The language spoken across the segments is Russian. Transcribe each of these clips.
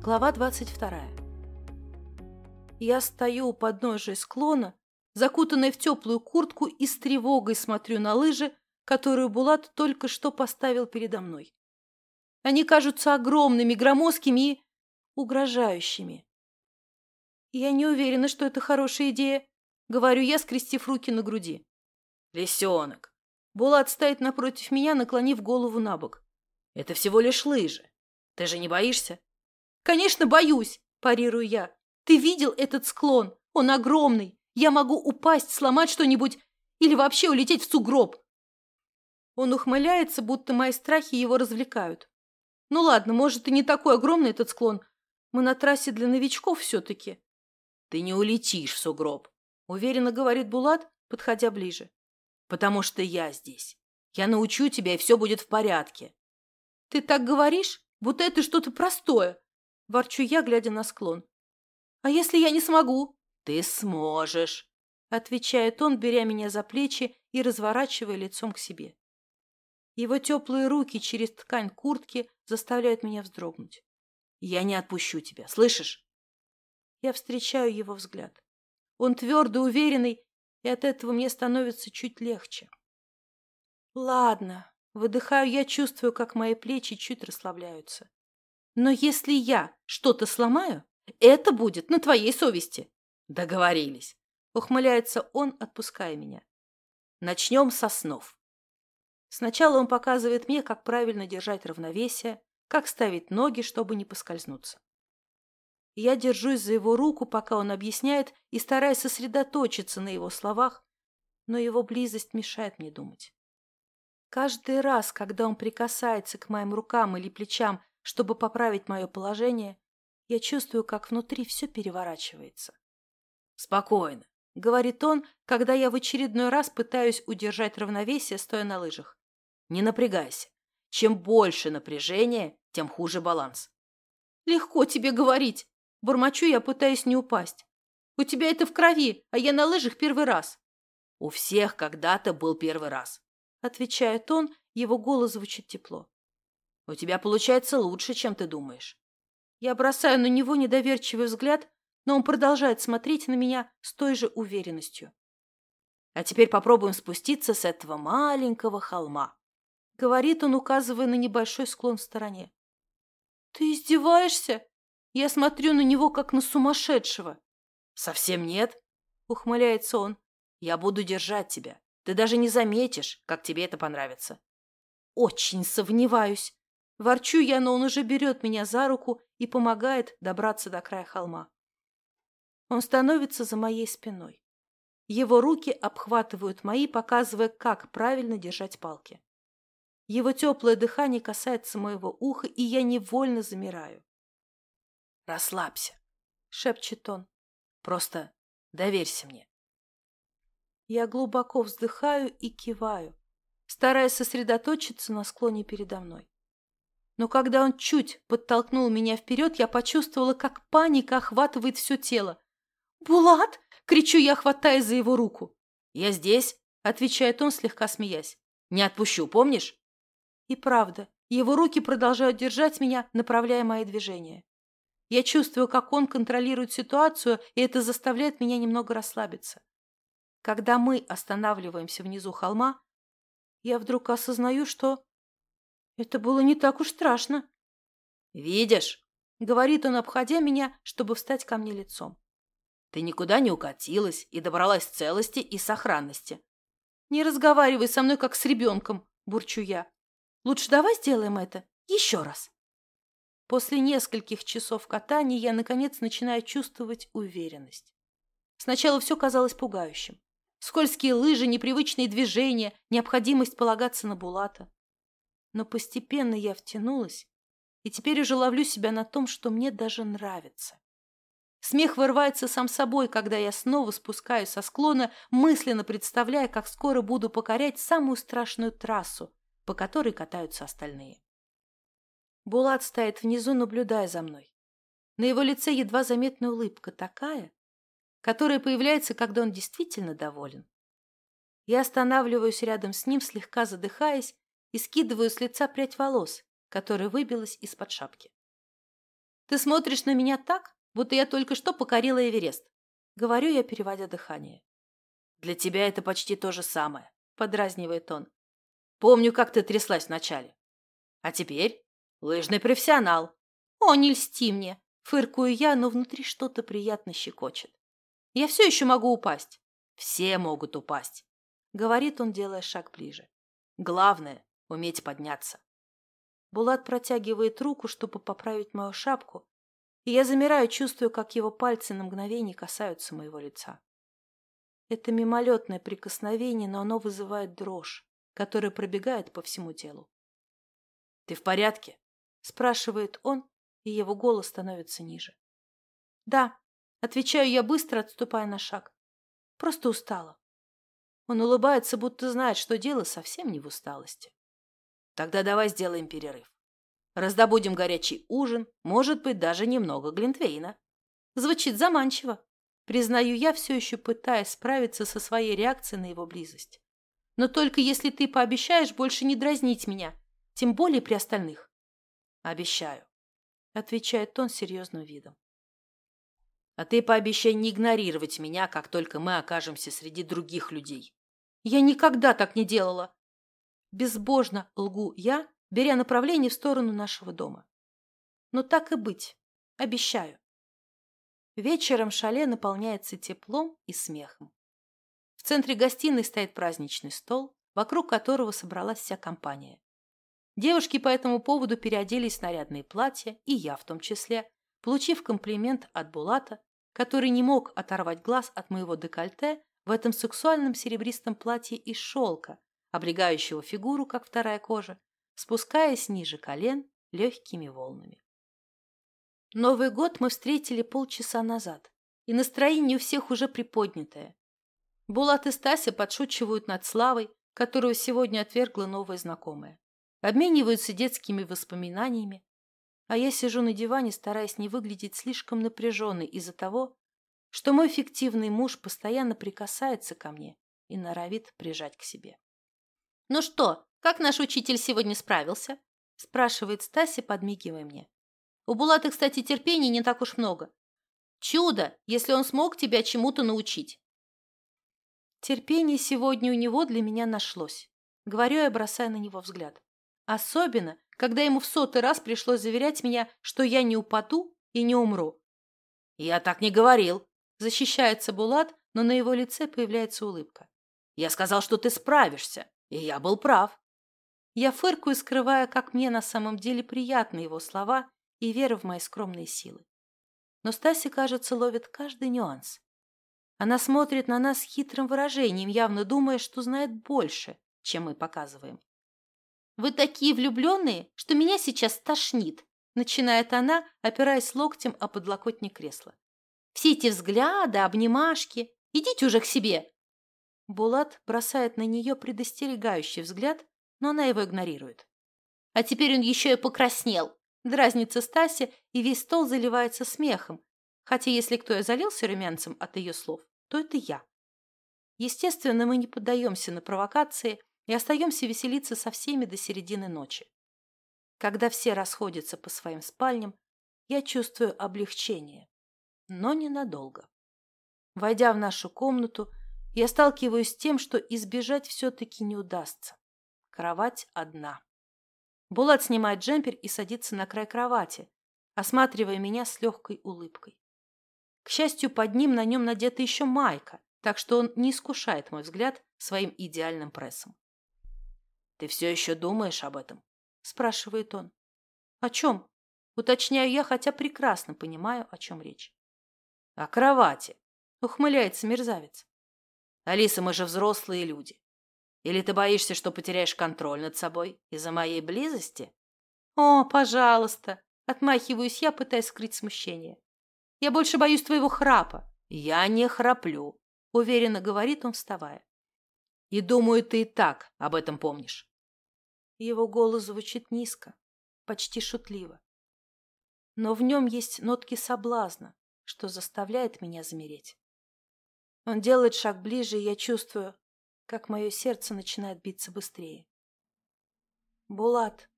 Глава 22. Я стою у подножия склона, закутанная в теплую куртку и с тревогой смотрю на лыжи, которую Булат только что поставил передо мной. Они кажутся огромными, громоздкими и угрожающими. Я не уверена, что это хорошая идея, говорю я, скрестив руки на груди. Лисенок. Булат стоит напротив меня, наклонив голову на бок. Это всего лишь лыжи. Ты же не боишься? Конечно, боюсь, парирую я. Ты видел этот склон? Он огромный. Я могу упасть, сломать что-нибудь или вообще улететь в сугроб. Он ухмыляется, будто мои страхи его развлекают. Ну ладно, может, и не такой огромный этот склон. Мы на трассе для новичков все-таки. Ты не улетишь в сугроб, уверенно говорит Булат, подходя ближе. Потому что я здесь. Я научу тебя, и все будет в порядке. Ты так говоришь, будто это что-то простое. Ворчу я, глядя на склон. А если я не смогу? Ты сможешь, отвечает он, беря меня за плечи и разворачивая лицом к себе. Его теплые руки через ткань куртки заставляют меня вздрогнуть. Я не отпущу тебя, слышишь? Я встречаю его взгляд. Он твердо уверенный, и от этого мне становится чуть легче. Ладно, Выдыхаю я, чувствую, как мои плечи чуть расслабляются. Но если я что-то сломаю, это будет на твоей совести. Договорились. Ухмыляется он, отпуская меня. Начнем со снов. Сначала он показывает мне, как правильно держать равновесие, как ставить ноги, чтобы не поскользнуться. Я держусь за его руку, пока он объясняет, и стараюсь сосредоточиться на его словах, но его близость мешает мне думать. Каждый раз, когда он прикасается к моим рукам или плечам, чтобы поправить мое положение, я чувствую, как внутри все переворачивается. «Спокойно», — говорит он, когда я в очередной раз пытаюсь удержать равновесие, стоя на лыжах. «Не напрягайся. Чем больше напряжения, тем хуже баланс». «Легко тебе говорить», — бормочу я, пытаясь не упасть. «У тебя это в крови, а я на лыжах первый раз». «У всех когда-то был первый раз. — отвечает он, его голос звучит тепло. «У тебя получается лучше, чем ты думаешь». Я бросаю на него недоверчивый взгляд, но он продолжает смотреть на меня с той же уверенностью. «А теперь попробуем спуститься с этого маленького холма», — говорит он, указывая на небольшой склон в стороне. «Ты издеваешься?» Я смотрю на него, как на сумасшедшего. «Совсем нет», — ухмыляется он. «Я буду держать тебя. Ты даже не заметишь, как тебе это понравится. Очень сомневаюсь. Ворчу я, но он уже берет меня за руку и помогает добраться до края холма. Он становится за моей спиной. Его руки обхватывают мои, показывая, как правильно держать палки. Его теплое дыхание касается моего уха, и я невольно замираю. «Расслабься», — шепчет он. «Просто доверься мне». Я глубоко вздыхаю и киваю, стараясь сосредоточиться на склоне передо мной. Но когда он чуть подтолкнул меня вперед, я почувствовала, как паника охватывает все тело. «Булат!» — кричу я, хватая за его руку. «Я здесь!» — отвечает он, слегка смеясь. «Не отпущу, помнишь?» И правда, его руки продолжают держать меня, направляя мои движения. Я чувствую, как он контролирует ситуацию, и это заставляет меня немного расслабиться. Когда мы останавливаемся внизу холма, я вдруг осознаю, что это было не так уж страшно. «Видишь?» — говорит он, обходя меня, чтобы встать ко мне лицом. «Ты никуда не укатилась и добралась целости и сохранности». «Не разговаривай со мной, как с ребенком», — бурчу я. «Лучше давай сделаем это еще раз». После нескольких часов катания я, наконец, начинаю чувствовать уверенность. Сначала все казалось пугающим. Скользкие лыжи, непривычные движения, необходимость полагаться на Булата. Но постепенно я втянулась, и теперь уже ловлю себя на том, что мне даже нравится. Смех вырывается сам собой, когда я снова спускаюсь со склона, мысленно представляя, как скоро буду покорять самую страшную трассу, по которой катаются остальные. Булат стоит внизу, наблюдая за мной. На его лице едва заметная улыбка, такая, которая появляется, когда он действительно доволен. Я останавливаюсь рядом с ним, слегка задыхаясь, и скидываю с лица прядь волос, которая выбилась из-под шапки. Ты смотришь на меня так, будто я только что покорила Эверест. Говорю я, переводя дыхание. Для тебя это почти то же самое, подразнивает он. Помню, как ты тряслась вначале. А теперь лыжный профессионал. О, не льсти мне. Фыркую я, но внутри что-то приятно щекочет. Я все еще могу упасть. Все могут упасть, говорит он, делая шаг ближе. Главное — уметь подняться. Булат протягивает руку, чтобы поправить мою шапку, и я замираю, чувствую, как его пальцы на мгновение касаются моего лица. Это мимолетное прикосновение, но оно вызывает дрожь, которая пробегает по всему телу. «Ты в порядке?» – спрашивает он, и его голос становится ниже. «Да», – отвечаю я быстро, отступая на шаг. «Просто устала». Он улыбается, будто знает, что дело совсем не в усталости. Тогда давай сделаем перерыв. Раздобудем горячий ужин, может быть, даже немного глинтвейна. Звучит заманчиво. Признаю я, все еще пытаясь справиться со своей реакцией на его близость. Но только если ты пообещаешь больше не дразнить меня, тем более при остальных. Обещаю, отвечает он серьезным видом. А ты пообещай не игнорировать меня, как только мы окажемся среди других людей. Я никогда так не делала, Безбожно лгу я, беря направление в сторону нашего дома. Но так и быть. Обещаю. Вечером шале наполняется теплом и смехом. В центре гостиной стоит праздничный стол, вокруг которого собралась вся компания. Девушки по этому поводу переоделись в нарядные платья, и я в том числе, получив комплимент от Булата, который не мог оторвать глаз от моего декольте в этом сексуальном серебристом платье из шелка, облегающего фигуру, как вторая кожа, спускаясь ниже колен легкими волнами. Новый год мы встретили полчаса назад, и настроение у всех уже приподнятое. Булат и Стася подшучивают над Славой, которую сегодня отвергла новая знакомая. Обмениваются детскими воспоминаниями, а я сижу на диване, стараясь не выглядеть слишком напряженной из-за того, что мой фиктивный муж постоянно прикасается ко мне и норовит прижать к себе. «Ну что, как наш учитель сегодня справился?» – спрашивает Стася, подмигивая мне. «У Булата, кстати, терпения не так уж много. Чудо, если он смог тебя чему-то научить». Терпение сегодня у него для меня нашлось. Говорю я, бросая на него взгляд. Особенно, когда ему в сотый раз пришлось заверять меня, что я не упаду и не умру. «Я так не говорил», – защищается Булат, но на его лице появляется улыбка. «Я сказал, что ты справишься. И я был прав. Я фыркаю, скрывая, как мне на самом деле приятны его слова и вера в мои скромные силы. Но Стася, кажется, ловит каждый нюанс. Она смотрит на нас хитрым выражением, явно думая, что знает больше, чем мы показываем. «Вы такие влюбленные, что меня сейчас тошнит», начинает она, опираясь локтем о подлокотник кресла. «Все эти взгляды, обнимашки. Идите уже к себе. Булат бросает на нее предостерегающий взгляд, но она его игнорирует. А теперь он еще и покраснел. Дразнится Стася, и весь стол заливается смехом. Хотя если кто и залился румянцем от ее слов, то это я. Естественно, мы не поддаемся на провокации и остаемся веселиться со всеми до середины ночи. Когда все расходятся по своим спальням, я чувствую облегчение, но ненадолго. Войдя в нашу комнату, я сталкиваюсь с тем, что избежать все-таки не удастся. Кровать одна. Булат снимает джемпер и садится на край кровати, осматривая меня с легкой улыбкой. К счастью, под ним на нем надета еще майка, так что он не искушает мой взгляд своим идеальным прессом. «Ты все еще думаешь об этом?» – спрашивает он. «О чем?» – уточняю я, хотя прекрасно понимаю, о чем речь. «О кровати», – ухмыляется мерзавец. Алиса, мы же взрослые люди. Или ты боишься, что потеряешь контроль над собой из-за моей близости? О, пожалуйста, отмахиваюсь я, пытаясь скрыть смущение. Я больше боюсь твоего храпа. Я не храплю, уверенно говорит он, вставая. И думаю, ты и так об этом помнишь. Его голос звучит низко, почти шутливо. Но в нем есть нотки соблазна, что заставляет меня замереть. Он делает шаг ближе, и я чувствую, как мое сердце начинает биться быстрее. «Булат,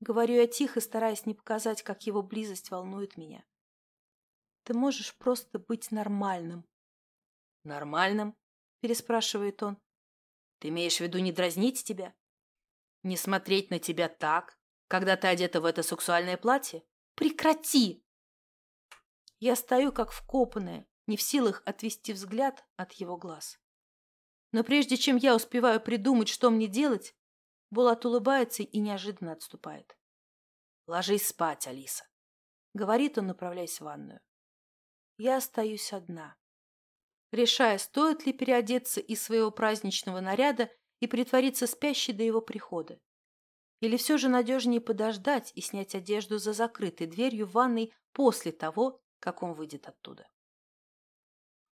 Говорю я тихо, стараясь не показать, как его близость волнует меня. Ты можешь просто быть нормальным. Нормальным? Переспрашивает он. Ты имеешь в виду не дразнить тебя? Не смотреть на тебя так, когда ты одета в это сексуальное платье? Прекрати! Я стою как вкопанная, не в силах отвести взгляд от его глаз. Но прежде чем я успеваю придумать, что мне делать, Булат улыбается и неожиданно отступает. «Ложись спать, Алиса», — говорит он, направляясь в ванную. Я остаюсь одна, решая, стоит ли переодеться из своего праздничного наряда и притвориться спящей до его прихода. Или все же надежнее подождать и снять одежду за закрытой дверью в ванной после того, как он выйдет оттуда.